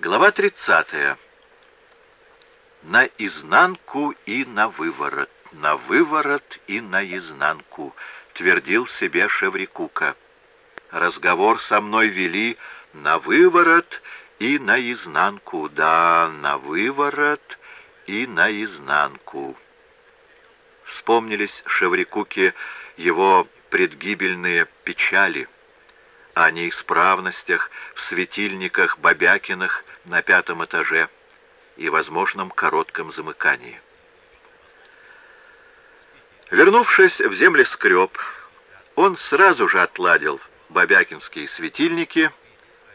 Глава 30. На изнанку и на выворот, на выворот и на изнанку, твердил себе Шеврикука. Разговор со мной вели на выворот и на изнанку, да, на выворот и на изнанку. Вспомнились Шеврикуке его предгибельные печали — о неисправностях в светильниках Бобякиных на пятом этаже и возможном коротком замыкании. Вернувшись в землескреб, он сразу же отладил бобякинские светильники,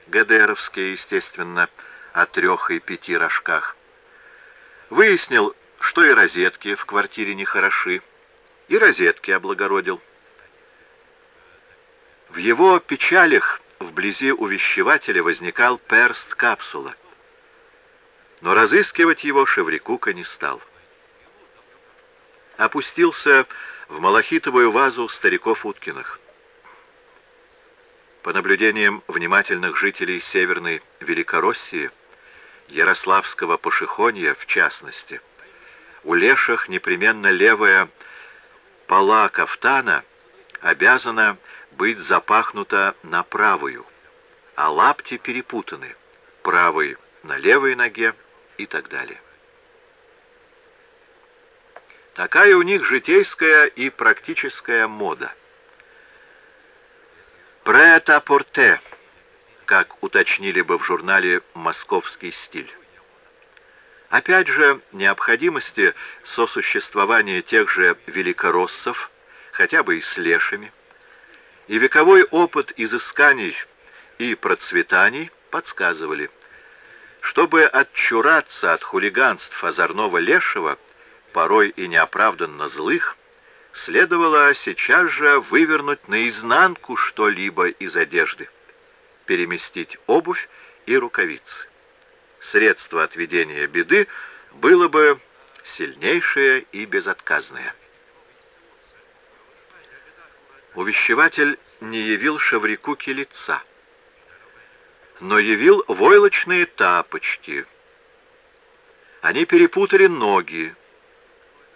ГДРовские, естественно, о трех и пяти рожках. Выяснил, что и розетки в квартире нехороши, и розетки облагородил. В его печалях вблизи увещевателя возникал перст капсула. Но разыскивать его Шеврикука не стал. Опустился в малахитовую вазу стариков Уткиных. По наблюдениям внимательных жителей Северной Великороссии, Ярославского Пошехонья в частности, у леших непременно левая пола кафтана обязана быть запахнута на правую, а лапти перепутаны, правый на левой ноге и так далее. Такая у них житейская и практическая мода. Претапорте, как уточнили бы в журнале «Московский стиль». Опять же, необходимости сосуществования тех же великороссов, хотя бы и с лешами, и вековой опыт изысканий и процветаний подсказывали, чтобы отчураться от хулиганств озорного лешего, порой и неоправданно злых, следовало сейчас же вывернуть наизнанку что-либо из одежды, переместить обувь и рукавицы. Средство отведения беды было бы сильнейшее и безотказное. Увещеватель не явил Шаврикуке лица, но явил войлочные тапочки. Они перепутали ноги,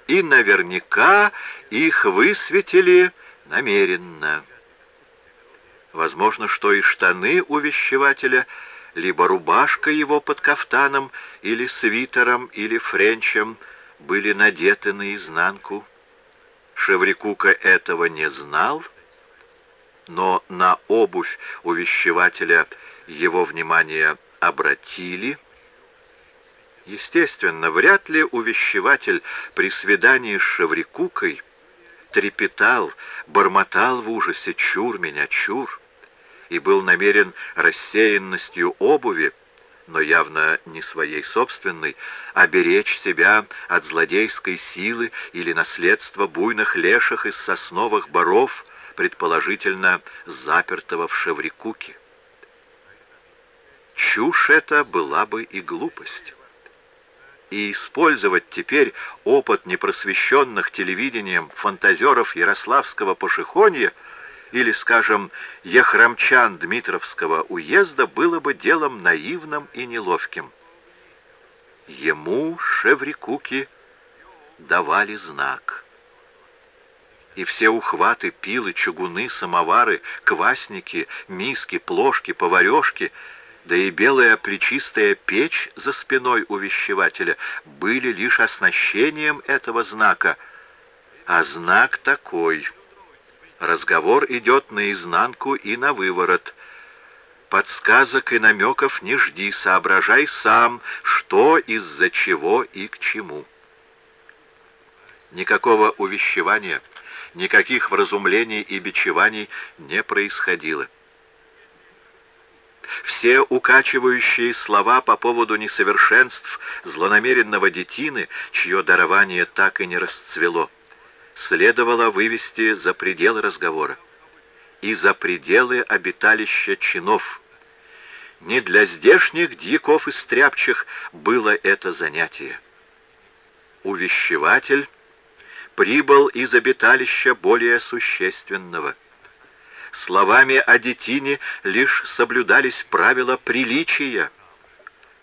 и наверняка их высветили намеренно. Возможно, что и штаны увещевателя, либо рубашка его под кафтаном, или свитером, или френчем, были надеты наизнанку. Шеврикука этого не знал, но на обувь увещевателя его внимание обратили. Естественно, вряд ли увещеватель при свидании с Шеврикукой трепетал, бормотал в ужасе «Чур меня, чур!» и был намерен рассеянностью обуви но явно не своей собственной, оберечь себя от злодейской силы или наследства буйных леших из сосновых боров, предположительно запертого в Шеврикуке. Чушь это была бы и глупость. И использовать теперь опыт непросвещенных телевидением фантазеров Ярославского пошехонья — или, скажем, ехрамчан Дмитровского уезда было бы делом наивным и неловким. Ему, Шеврикуки, давали знак. И все ухваты, пилы, чугуны, самовары, квасники, миски, плошки, поварешки, да и белая плечистая печь за спиной увещевателя были лишь оснащением этого знака, а знак такой — Разговор идет наизнанку и на выворот. Подсказок и намеков не жди, соображай сам, что, из-за чего и к чему. Никакого увещевания, никаких вразумлений и бичеваний не происходило. Все укачивающие слова по поводу несовершенств злонамеренного детины, чье дарование так и не расцвело, следовало вывести за пределы разговора и за пределы обиталища чинов. Не для здешних дьяков и стряпчих было это занятие. Увещеватель прибыл из обиталища более существенного. Словами о детине лишь соблюдались правила приличия.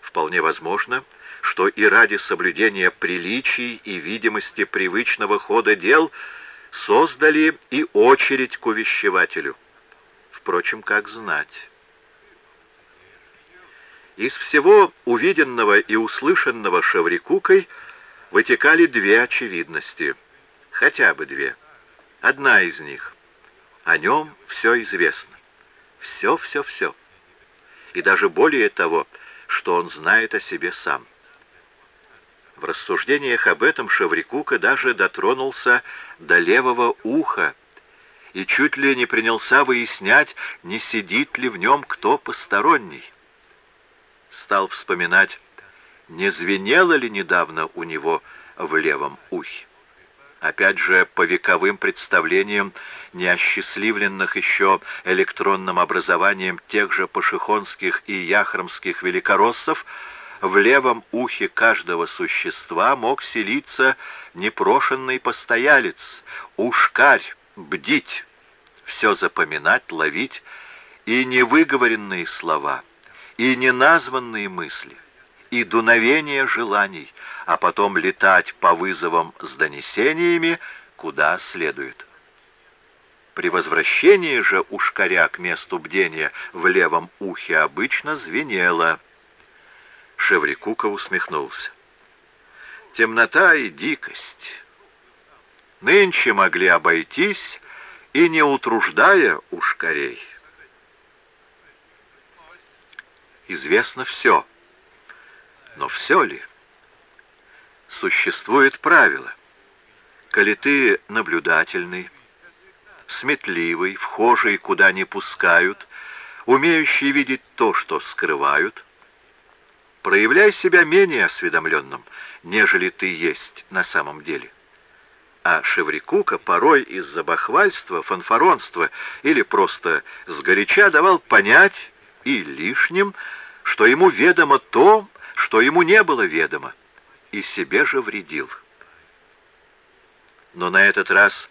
вполне возможно, что и ради соблюдения приличий и видимости привычного хода дел создали и очередь к увещевателю. Впрочем, как знать. Из всего увиденного и услышанного Шеврикукой вытекали две очевидности. Хотя бы две. Одна из них. О нем все известно. Все-все-все. И даже более того, что он знает о себе сам. В рассуждениях об этом Шеврикука даже дотронулся до левого уха и чуть ли не принялся выяснять, не сидит ли в нем кто посторонний стал вспоминать, не звенело ли недавно у него в левом ухе. Опять же, по вековым представлениям, неосчастливленных еще электронным образованием тех же пашихонских и яхромских великороссов, в левом ухе каждого существа мог селиться непрошенный постоялец, ушкарь, бдить, все запоминать, ловить, и невыговоренные слова — и неназванные мысли, и дуновение желаний, а потом летать по вызовам с донесениями, куда следует. При возвращении же ушкаря к месту бдения в левом ухе обычно звенело. Шеврикука усмехнулся. Темнота и дикость. Нынче могли обойтись и не утруждая ушкарей известно все. Но все ли? Существует правило. Коли ты наблюдательный, сметливый, вхожий, куда не пускают, умеющий видеть то, что скрывают, проявляй себя менее осведомленным, нежели ты есть на самом деле. А Шеврикука порой из-за бахвальства, фанфаронства или просто сгоряча давал понять, и лишним, что ему ведомо то, что ему не было ведомо, и себе же вредил. Но на этот раз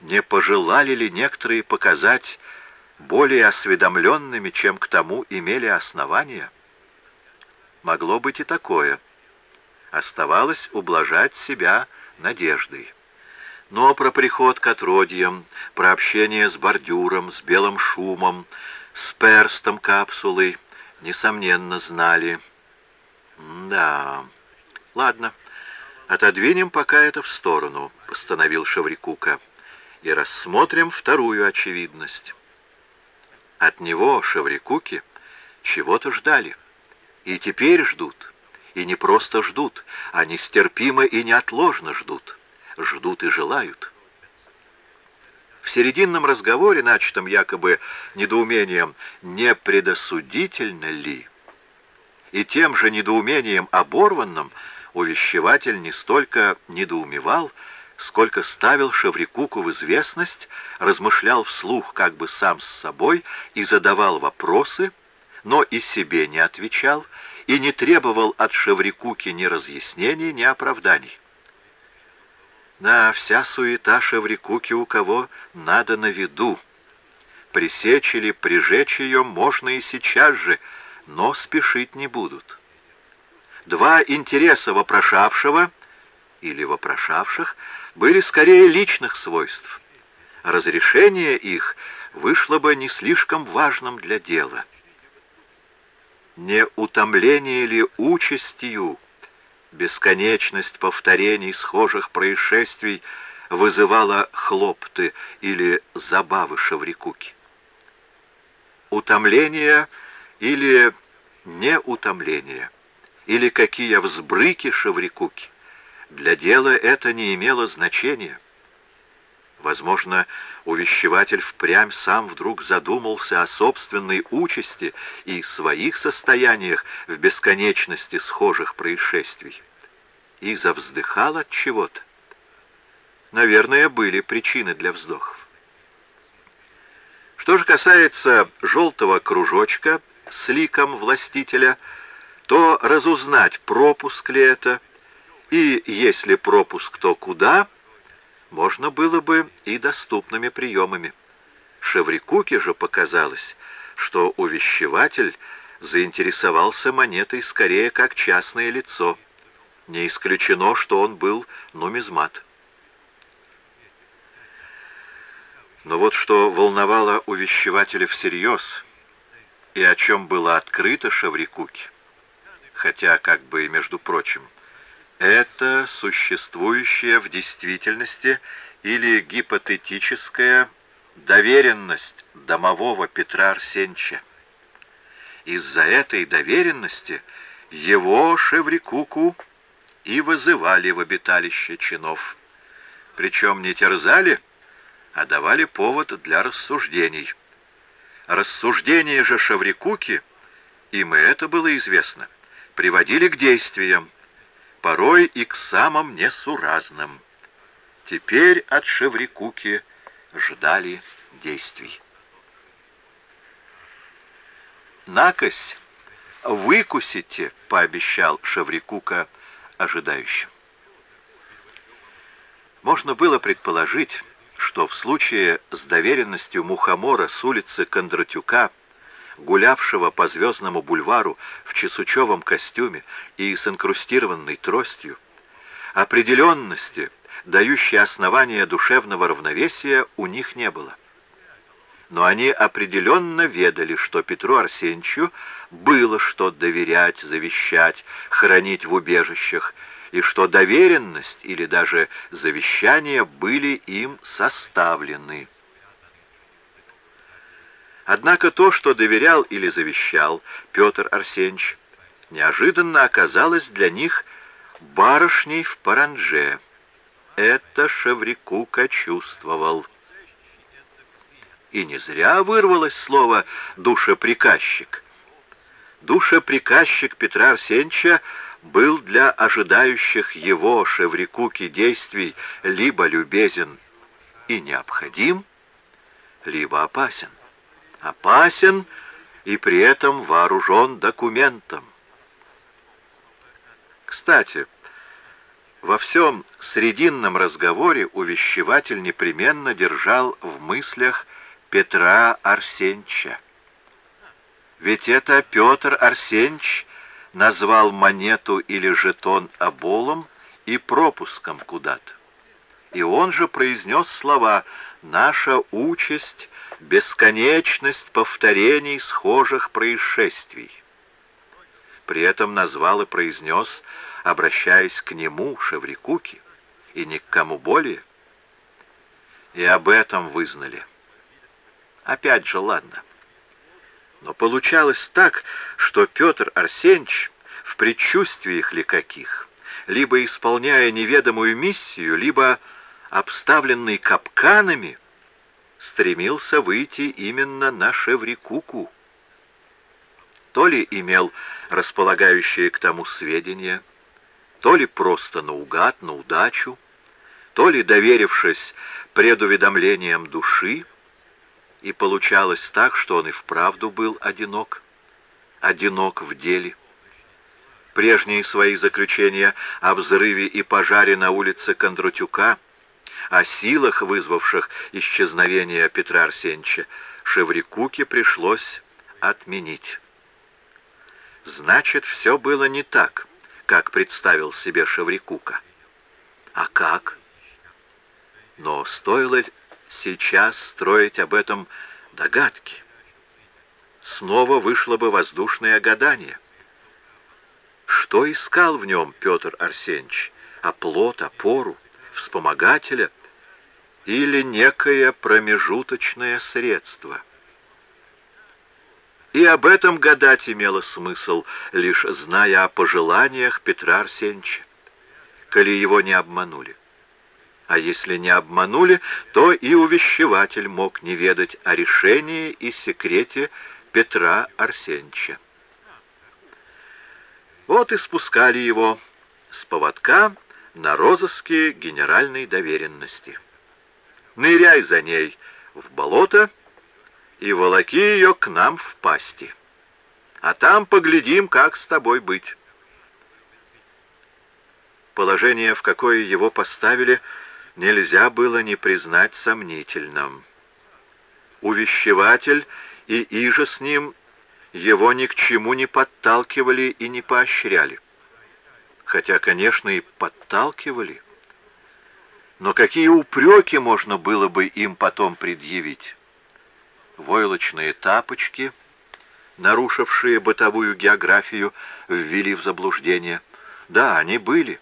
не пожелали ли некоторые показать более осведомленными, чем к тому имели основания? Могло быть и такое. Оставалось ублажать себя надеждой. Но про приход к отродьям, про общение с бордюром, с белым шумом, с перстом капсулой, несомненно, знали. Да, ладно, отодвинем пока это в сторону, постановил Шаврикука, и рассмотрим вторую очевидность. От него, Шаврикуки, чего-то ждали. И теперь ждут. И не просто ждут, а нестерпимо и неотложно ждут. Ждут и желают. В серединном разговоре, начатом якобы недоумением «не предосудительно ли?» и тем же недоумением оборванным, увещеватель не столько недоумевал, сколько ставил Шеврикуку в известность, размышлял вслух как бы сам с собой и задавал вопросы, но и себе не отвечал, и не требовал от Шеврикуки ни разъяснений, ни оправданий. На вся суета Шеврикуки у кого надо на виду. Пресечь или прижечь ее можно и сейчас же, но спешить не будут. Два интереса вопрошавшего или вопрошавших были скорее личных свойств. Разрешение их вышло бы не слишком важным для дела. Не утомление ли участью, Бесконечность повторений схожих происшествий вызывала хлопты или забавы Шаврикуки. Утомление или неутомление, или какие взбрыки Шаврикуки, для дела это не имело значения. Возможно, увещеватель впрямь сам вдруг задумался о собственной участи и своих состояниях в бесконечности схожих происшествий. И завздыхал от чего-то. Наверное, были причины для вздохов. Что же касается желтого кружочка с ликом властителя, то разузнать, пропуск ли это, и если пропуск, то куда — можно было бы и доступными приемами. Шеврикуке же показалось, что увещеватель заинтересовался монетой скорее как частное лицо. Не исключено, что он был нумизмат. Но вот что волновало увещевателя всерьез, и о чем было открыто Шаврикуке, хотя как бы между прочим, это существующая в действительности или гипотетическая доверенность домового Петра Арсенча. Из-за этой доверенности его Шеврикуку и вызывали в обиталище чинов. Причем не терзали, а давали повод для рассуждений. Рассуждения же Шаврикуки, им и это было известно, приводили к действиям, порой и к самым несуразным. Теперь от Шеврикуки ждали действий. «Накось, выкусите!» — пообещал Шаврикука ожидающим. Можно было предположить, что в случае с доверенностью Мухомора с улицы Кондратюка, гулявшего по Звездному бульвару в чесучевом костюме и с инкрустированной тростью, определенности, дающей основания душевного равновесия, у них не было. Но они определенно ведали, что Петру Арсеньевичу было что доверять, завещать, хранить в убежищах, и что доверенность или даже завещание были им составлены. Однако то, что доверял или завещал Петр Арсеньевич, неожиданно оказалось для них барышней в паранже. Это Шеврикука чувствовал. И не зря вырвалось слово «душеприказчик». Душеприказчик Петра Арсеньевича был для ожидающих его Шеврикуки действий либо любезен и необходим, либо опасен. Опасен и при этом вооружен документом. Кстати, во всем срединном разговоре увещеватель непременно держал в мыслях Петра Арсеньевича. Ведь это Петр Арсеньевич назвал монету или жетон оболом и пропуском куда-то. И он же произнес слова «Наша участь — бесконечность повторений схожих происшествий». При этом назвал и произнес, обращаясь к нему, Шеврикуки, и ни к кому более. И об этом вызнали. Опять же, ладно. Но получалось так, что Петр Арсеньевич в предчувствиях ли каких, либо исполняя неведомую миссию, либо обставленный капканами, стремился выйти именно на Шеврикуку. То ли имел располагающие к тому сведения, то ли просто наугад, на удачу, то ли доверившись предуведомлениям души, и получалось так, что он и вправду был одинок, одинок в деле. Прежние свои заключения о взрыве и пожаре на улице Кондрутюка, о силах, вызвавших исчезновение Петра Арсеньевича, Шеврикуке пришлось отменить. Значит, все было не так, как представил себе Шеврикука. А как? Но стоило сейчас строить об этом догадки. Снова вышло бы воздушное гадание. Что искал в нем Петр Арсеньевич? Оплот, опору, вспомогателя или некое промежуточное средство? И об этом гадать имело смысл, лишь зная о пожеланиях Петра Арсеньевича, коли его не обманули а если не обманули, то и увещеватель мог не ведать о решении и секрете Петра Арсеньевича. Вот и спускали его с поводка на розыске генеральной доверенности. Ныряй за ней в болото и волоки ее к нам в пасти. А там поглядим, как с тобой быть. Положение, в какое его поставили, — нельзя было не признать сомнительным. Увещеватель и иже с ним его ни к чему не подталкивали и не поощряли. Хотя, конечно, и подталкивали. Но какие упреки можно было бы им потом предъявить? Войлочные тапочки, нарушившие бытовую географию, ввели в заблуждение. Да, они были.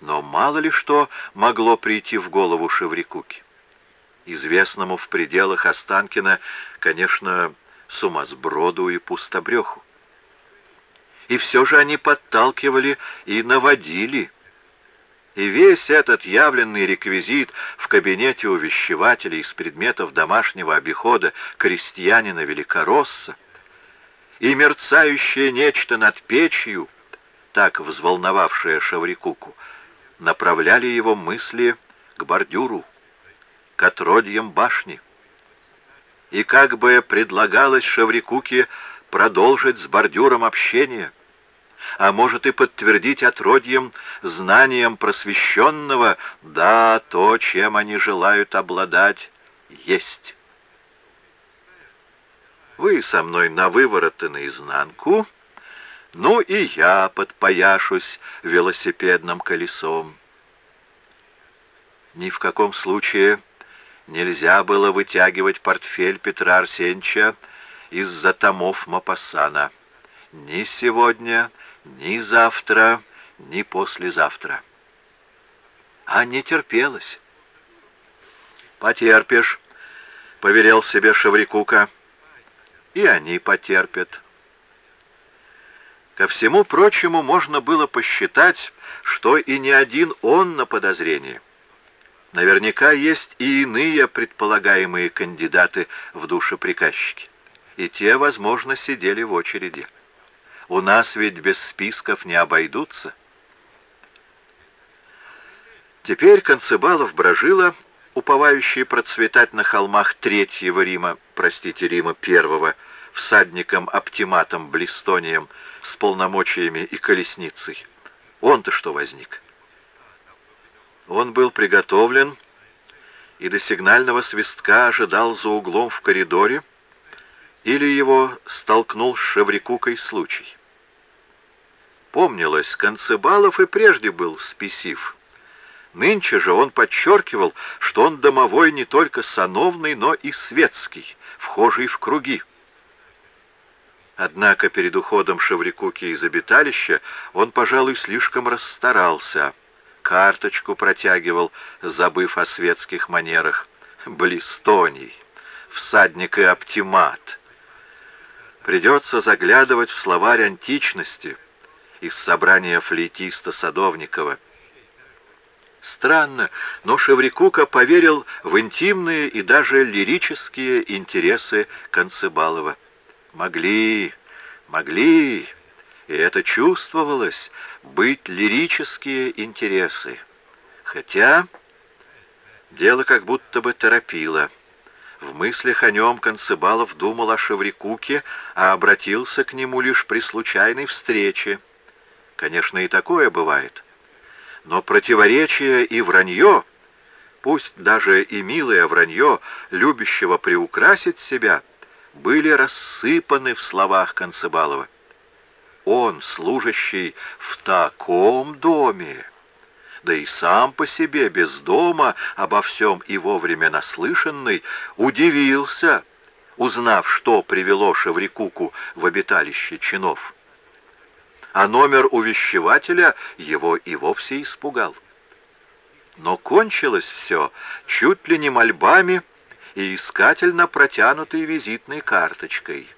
Но мало ли что могло прийти в голову Шеврикуке. Известному в пределах Останкина, конечно, сумасброду и пустобреху. И все же они подталкивали и наводили. И весь этот явленный реквизит в кабинете увещевателей из предметов домашнего обихода крестьянина Великоросса и мерцающее нечто над печью, так взволновавшее Шаврикуку, направляли его мысли к бордюру, к отродьям башни и как бы предлагалось Шаврикуке продолжить с бордюром общение, а может и подтвердить отродьем знанием просвещенного, да, то, чем они желают обладать, есть. Вы со мной на выворот и наизнанку, ну и я подпояшусь велосипедным колесом. Ни в каком случае нельзя было вытягивать портфель Петра Арсеньевича из-за томов Мапассана. Ни сегодня, ни завтра, ни послезавтра. А не терпелось. «Потерпишь», — поверил себе Шаврикука, — «и они потерпят». Ко всему прочему можно было посчитать, что и не один он на подозрении — Наверняка есть и иные предполагаемые кандидаты в душеприказчики. И те, возможно, сидели в очереди. У нас ведь без списков не обойдутся. Теперь Концебалов брожила, уповающий процветать на холмах Третьего Рима, простите, Рима Первого, всадником-оптиматом Блистонием с полномочиями и колесницей. Он-то что возник? Он был приготовлен и до сигнального свистка ожидал за углом в коридоре, или его столкнул с Шеврикукой случай. Помнилось, Концебалов и прежде был спесив. Нынче же он подчеркивал, что он домовой не только сановный, но и светский, вхожий в круги. Однако перед уходом Шеврикуки из обиталища он, пожалуй, слишком расстарался — карточку протягивал, забыв о светских манерах. Блистоний, всадник и оптимат. Придется заглядывать в словарь античности из собрания флейтиста Садовникова. Странно, но Шеврикука поверил в интимные и даже лирические интересы Концебалова. Могли, могли и это чувствовалось, быть лирические интересы. Хотя дело как будто бы торопило. В мыслях о нем Концебалов думал о Шеврикуке, а обратился к нему лишь при случайной встрече. Конечно, и такое бывает. Но противоречие и вранье, пусть даже и милое вранье, любящего приукрасить себя, были рассыпаны в словах Концебалова он, служащий в таком доме, да и сам по себе, без дома, обо всем и вовремя наслышанный, удивился, узнав, что привело Шеврикуку в обиталище чинов. А номер увещевателя его и вовсе испугал. Но кончилось все чуть ли не мольбами и искательно протянутой визитной карточкой —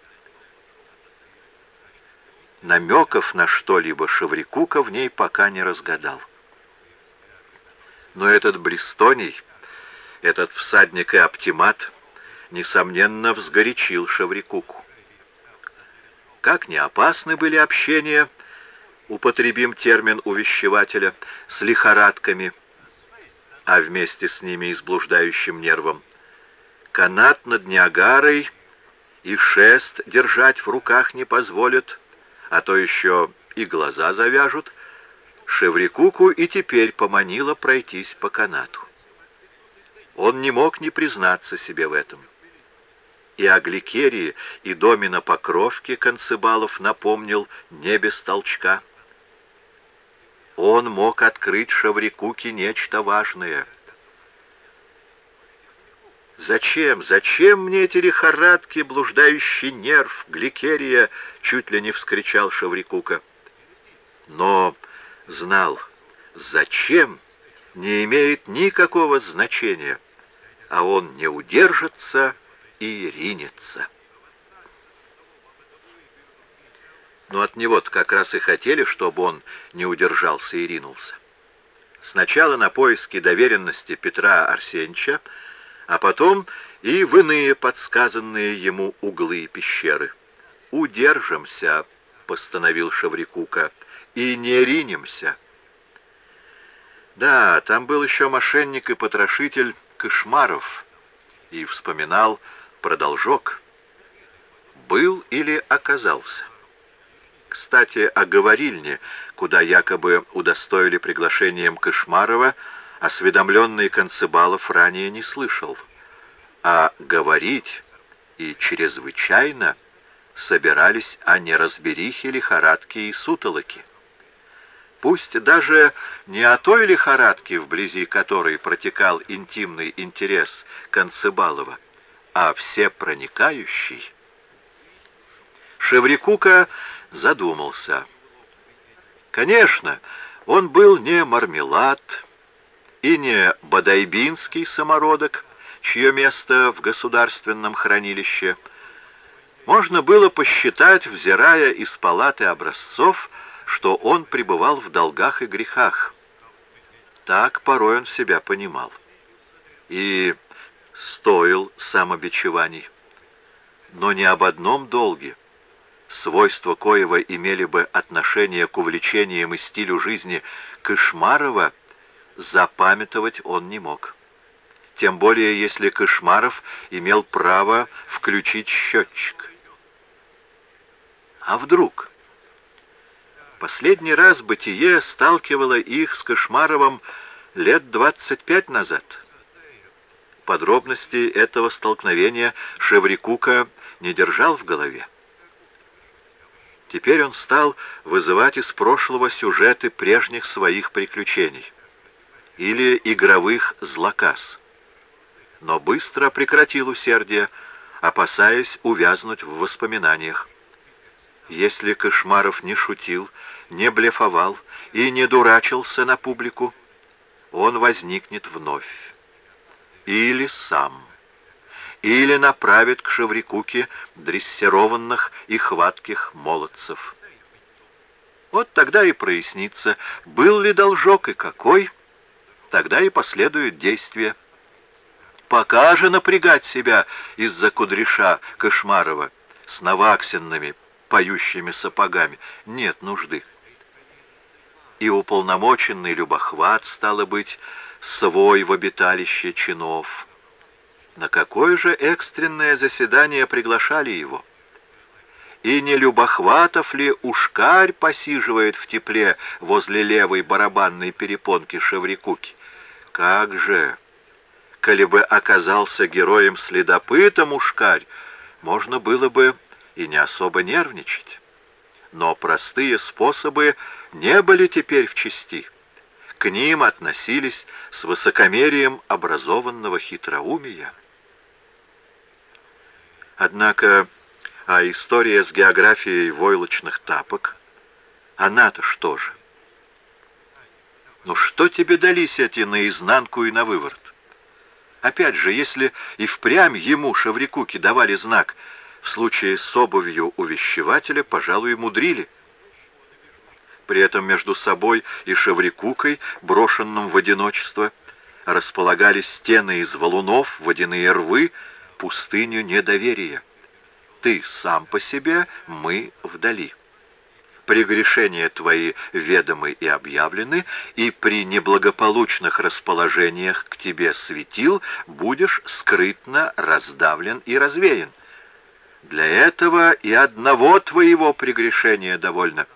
намеков на что-либо Шаврикука в ней пока не разгадал. Но этот Бристоний, этот всадник и оптимат, несомненно, взгорячил Шаврикуку. Как не опасны были общения, употребим термин увещевателя, с лихорадками, а вместе с ними и с блуждающим нервом. Канат над Ниагарой и шест держать в руках не позволят — а то еще и глаза завяжут, Шеврикуку и теперь поманила пройтись по канату. Он не мог не признаться себе в этом. и о Гликерии, и доме на Покровке Концебалов напомнил не без толчка. Он мог открыть Шаврикуке нечто важное. «Зачем, зачем мне эти лихорадки, блуждающий нерв, Гликерия?» — чуть ли не вскричал Шаврикука. Но знал, зачем не имеет никакого значения, а он не удержится и ринется. Но от него-то как раз и хотели, чтобы он не удержался и ринулся. Сначала на поиски доверенности Петра Арсеньевича, а потом и в иные подсказанные ему углы пещеры. «Удержимся», — постановил Шаврикука, — «и не ринемся». Да, там был еще мошенник и потрошитель Кошмаров, и вспоминал продолжок. Был или оказался? Кстати, о говорильне, куда якобы удостоили приглашением Кошмарова, осведомленный Концебалов ранее не слышал. А говорить и чрезвычайно собирались о неразберихе, лихорадке и сутолоке. Пусть даже не о той лихорадке, вблизи которой протекал интимный интерес Концебалова, а всепроникающий. Шеврикука задумался. Конечно, он был не мармелад и не бадайбинский самородок, чье место в государственном хранилище. Можно было посчитать, взирая из палаты образцов, что он пребывал в долгах и грехах. Так порой он себя понимал. И стоил самобичеваний. Но не об одном долге, свойства коего имели бы отношение к увлечениям и стилю жизни Кошмарова, запамятовать он не мог. Тем более, если Кошмаров имел право включить счетчик. А вдруг... Последний раз бытие сталкивало их с Кошмаровым лет двадцать пять назад. Подробности этого столкновения Шеврикука не держал в голове. Теперь он стал вызывать из прошлого сюжеты прежних своих приключений или игровых злоказ. Но быстро прекратил усердие, опасаясь увязнуть в воспоминаниях. Если Кошмаров не шутил, не блефовал и не дурачился на публику, он возникнет вновь. Или сам. Или направит к Шеврикуке дрессированных и хватких молодцев. Вот тогда и прояснится, был ли должок и какой, тогда и последует действие. Пока же напрягать себя из-за кудряша Кошмарова с новаксинными поющими сапогами нет нужды и уполномоченный любохват, стало быть, свой в обиталище чинов. На какое же экстренное заседание приглашали его? И не Любохватов ли ушкарь посиживает в тепле возле левой барабанной перепонки Шеврикуки? Как же! Коли бы оказался героем-следопытом ушкарь, можно было бы и не особо нервничать но простые способы не были теперь в чести. К ним относились с высокомерием образованного хитроумия. Однако, а история с географией войлочных тапок, она-то что же? Ну что тебе дались эти наизнанку и на выворот? Опять же, если и впрямь ему, Шаврикуке, давали знак — в случае с обувью увещевателя, пожалуй, мудрили. При этом между собой и Шеврикукой, брошенным в одиночество, располагались стены из валунов, водяные рвы, пустыню недоверия. Ты сам по себе, мы вдали. Прегрешения твои ведомы и объявлены, и при неблагополучных расположениях к тебе светил будешь скрытно раздавлен и развеян. Для этого и одного твоего прегрешения довольно.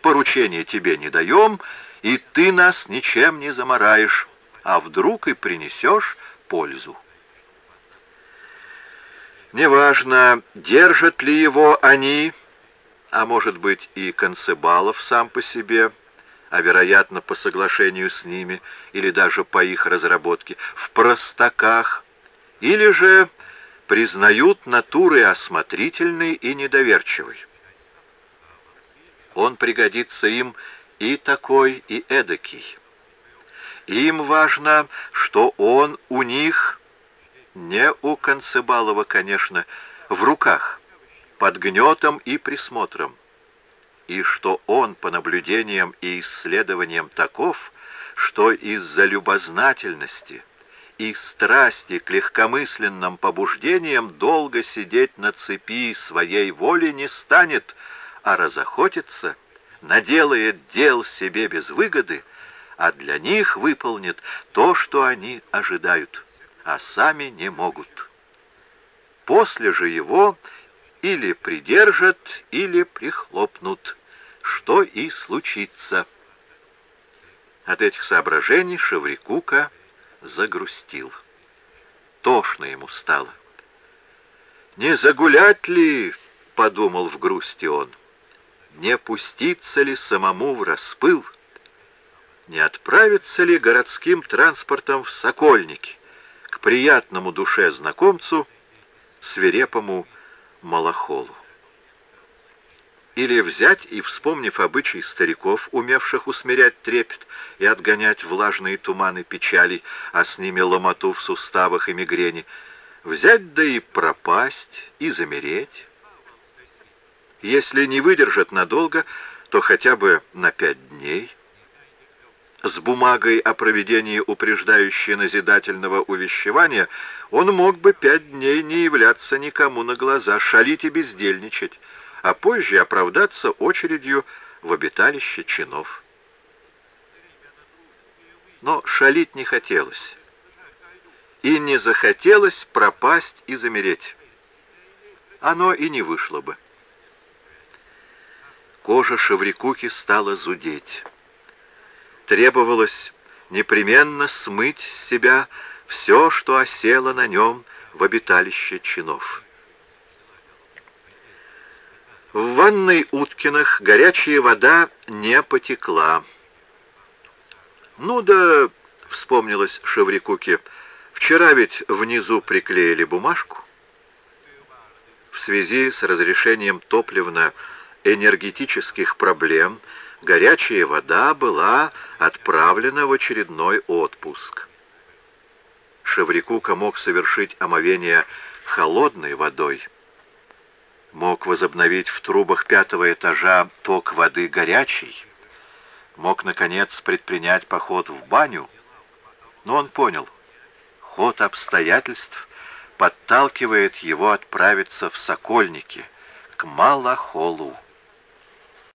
Поручение тебе не даем, и ты нас ничем не замораешь, а вдруг и принесешь пользу. Неважно, держат ли его они, а может быть и Концебалов сам по себе, а вероятно по соглашению с ними или даже по их разработке, в простаках, или же признают натуры осмотрительной и недоверчивой. Он пригодится им и такой, и эдакий. Им важно, что он у них, не у Концебалова, конечно, в руках, под гнетом и присмотром, и что он по наблюдениям и исследованиям таков, что из-за любознательности и страсти к легкомысленным побуждениям долго сидеть на цепи своей воли не станет, а разохотится, наделает дел себе без выгоды, а для них выполнит то, что они ожидают, а сами не могут. После же его или придержат, или прихлопнут, что и случится. От этих соображений Шеврикука загрустил. Тошно ему стало. «Не загулять ли?» — подумал в грусти он. «Не пуститься ли самому в распыл?» не отправиться ли городским транспортом в Сокольники, к приятному душе знакомцу, свирепому Малахолу. Или взять и, вспомнив обычай стариков, умевших усмирять трепет и отгонять влажные туманы печали, а с ними ломоту в суставах и мигрени, взять да и пропасть, и замереть. Если не выдержат надолго, то хотя бы на пять дней — с бумагой о проведении упреждающей назидательного увещевания, он мог бы пять дней не являться никому на глаза, шалить и бездельничать, а позже оправдаться очередью в обиталище чинов. Но шалить не хотелось. И не захотелось пропасть и замереть. Оно и не вышло бы. Кожа Шеврикуки стала зудеть требовалось непременно смыть с себя все, что осело на нем в обиталище чинов. В ванной Уткиных горячая вода не потекла. «Ну да», — вспомнилось Шеврикуке, — «вчера ведь внизу приклеили бумажку». В связи с разрешением топливно-энергетических проблем горячая вода была отправлена в очередной отпуск. Шеврикука мог совершить омовение холодной водой, мог возобновить в трубах пятого этажа ток воды горячей, мог, наконец, предпринять поход в баню, но он понял, ход обстоятельств подталкивает его отправиться в Сокольники, к Малахолу.